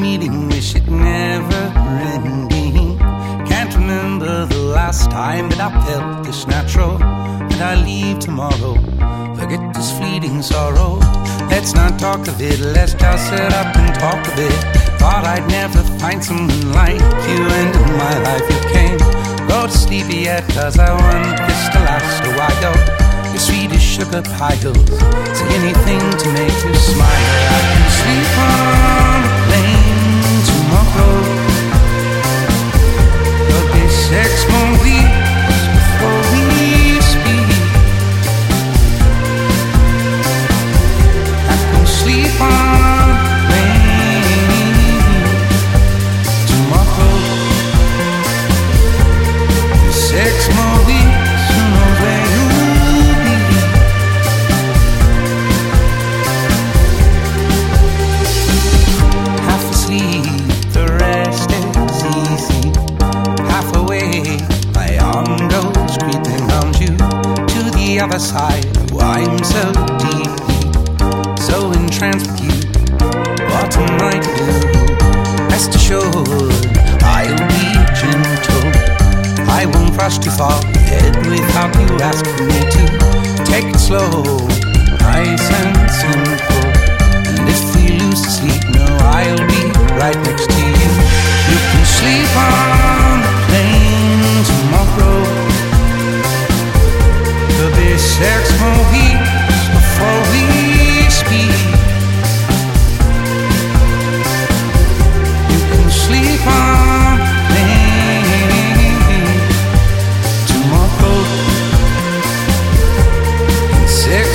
meeting, wish it never ending. Can't remember the last time that I felt this natural. That I leave tomorrow, forget this fleeting sorrow. Let's not talk of it, let's just sit up and talk of it. Thought I'd never find someone like you, and in my life you came. Go to sleep yet, cause I want this to last a while. Your sweetest sugar piles, say anything to make you smile. I can sleep on the other side. Oh, I'm so deep, so entranced with you. What am I to do? Rest assured, I'll be gentle. I won't rush too far ahead without you asking me to. Take it slow, nice and simple. And if we lose sleep, no, I'll be right next to you. You can sleep on